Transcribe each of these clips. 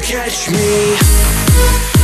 catch me?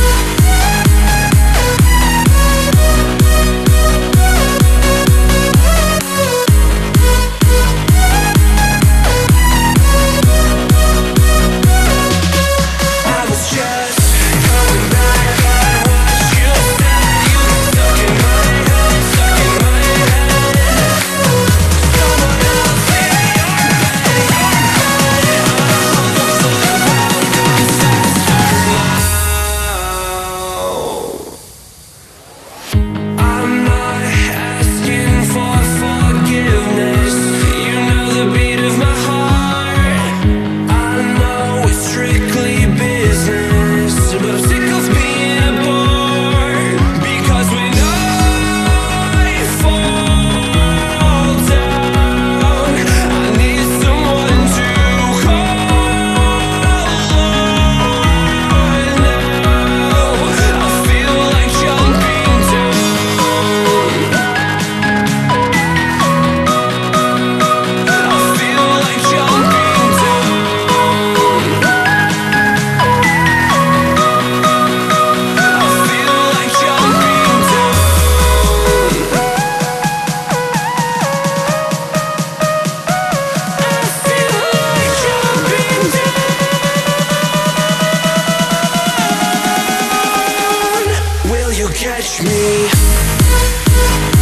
Música